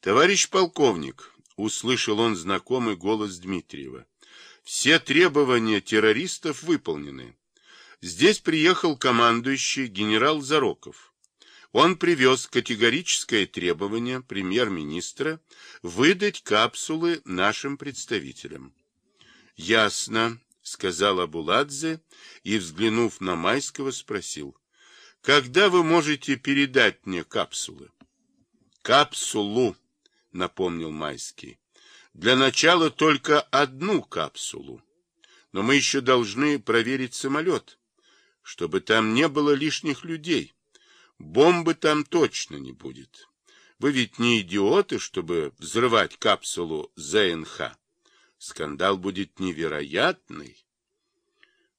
Товарищ полковник, услышал он знакомый голос Дмитриева. Все требования террористов выполнены. Здесь приехал командующий генерал Зароков. Он привез категорическое требование премьер-министра выдать капсулы нашим представителям. Ясно, сказал Абуладзе и, взглянув на Майского, спросил. Когда вы можете передать мне капсулы? Капсулу, напомнил Майский. Для начала только одну капсулу. Но мы еще должны проверить самолет, чтобы там не было лишних людей. Бомбы там точно не будет. Вы ведь не идиоты, чтобы взрывать капсулу ЗНХ. Скандал будет невероятный.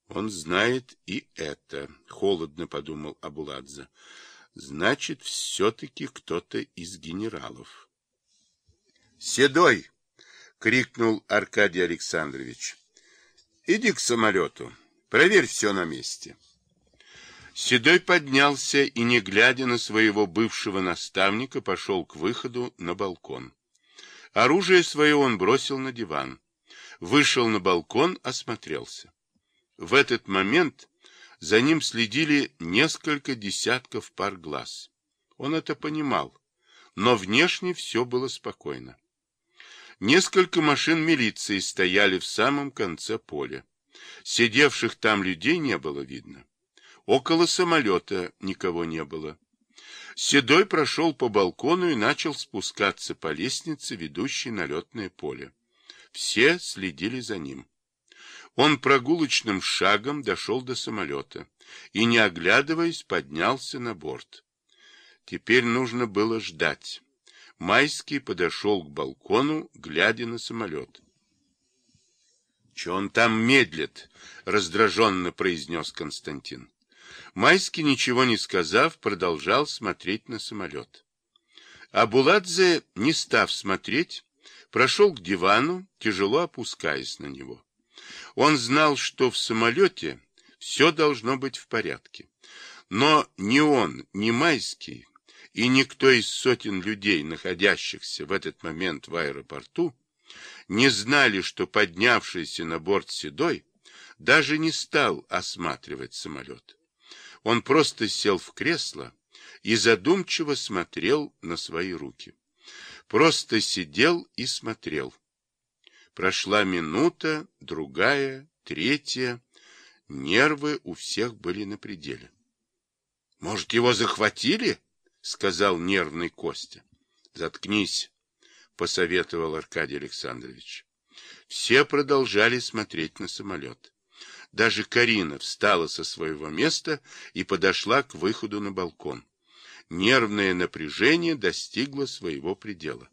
Он знает и это, холодно подумал Абуладзе. Значит, все-таки кто-то из генералов. Седой! крикнул Аркадий Александрович. Иди к самолету, проверь все на месте. Седой поднялся и, не глядя на своего бывшего наставника, пошел к выходу на балкон. Оружие свое он бросил на диван. Вышел на балкон, осмотрелся. В этот момент за ним следили несколько десятков пар глаз. Он это понимал, но внешне все было спокойно. Несколько машин милиции стояли в самом конце поля. Сидевших там людей не было видно. Около самолета никого не было. Седой прошел по балкону и начал спускаться по лестнице, ведущей на летное поле. Все следили за ним. Он прогулочным шагом дошел до самолета и, не оглядываясь, поднялся на борт. Теперь нужно было ждать. Майский подошел к балкону, глядя на самолет. — Че он там медлит? — раздраженно произнес Константин. Майский, ничего не сказав, продолжал смотреть на самолет. А Буладзе, не став смотреть, прошел к дивану, тяжело опускаясь на него. Он знал, что в самолете все должно быть в порядке. Но ни он, ни Майский и никто из сотен людей, находящихся в этот момент в аэропорту, не знали, что поднявшийся на борт Седой даже не стал осматривать самолет. Он просто сел в кресло и задумчиво смотрел на свои руки. Просто сидел и смотрел. Прошла минута, другая, третья. Нервы у всех были на пределе. — Может, его захватили? — сказал нервный Костя. — Заткнись, — посоветовал Аркадий Александрович. Все продолжали смотреть на самолет. Даже Карина встала со своего места и подошла к выходу на балкон. Нервное напряжение достигло своего предела.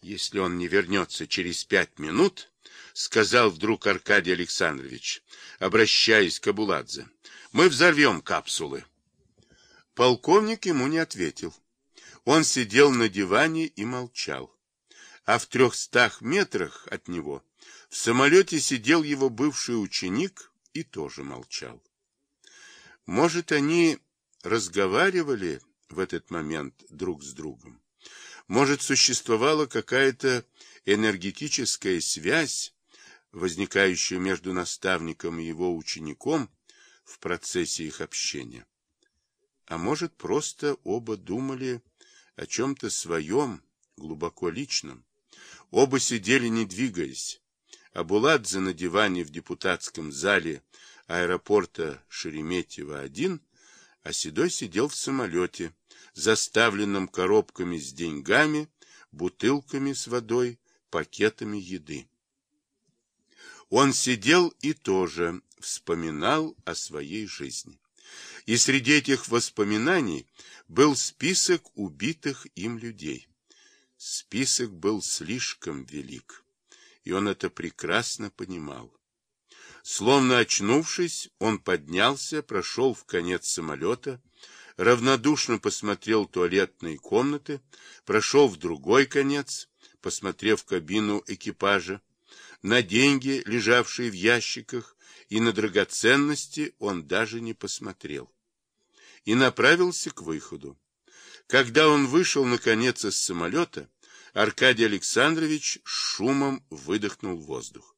Если он не вернется через пять минут, — сказал вдруг Аркадий Александрович, обращаясь к Абуладзе, — мы взорвем капсулы. Полковник ему не ответил. Он сидел на диване и молчал. А в трехстах метрах от него в самолете сидел его бывший ученик и тоже молчал. Может, они разговаривали в этот момент друг с другом? Может, существовала какая-то энергетическая связь, возникающая между наставником и его учеником в процессе их общения? А может, просто оба думали о чем-то своем, глубоко личном. Оба сидели, не двигаясь. А Буладзе на диване в депутатском зале аэропорта Шереметьево-1, а Седой сидел в самолете, заставленном коробками с деньгами, бутылками с водой, пакетами еды. Он сидел и тоже вспоминал о своей жизни. И среди этих воспоминаний был список убитых им людей. Список был слишком велик, и он это прекрасно понимал. Словно очнувшись, он поднялся, прошел в конец самолета, равнодушно посмотрел туалетные комнаты, прошел в другой конец, посмотрев кабину экипажа, на деньги, лежавшие в ящиках, и на драгоценности он даже не посмотрел и направился к выходу. Когда он вышел, наконец, из самолета, Аркадий Александрович шумом выдохнул воздух.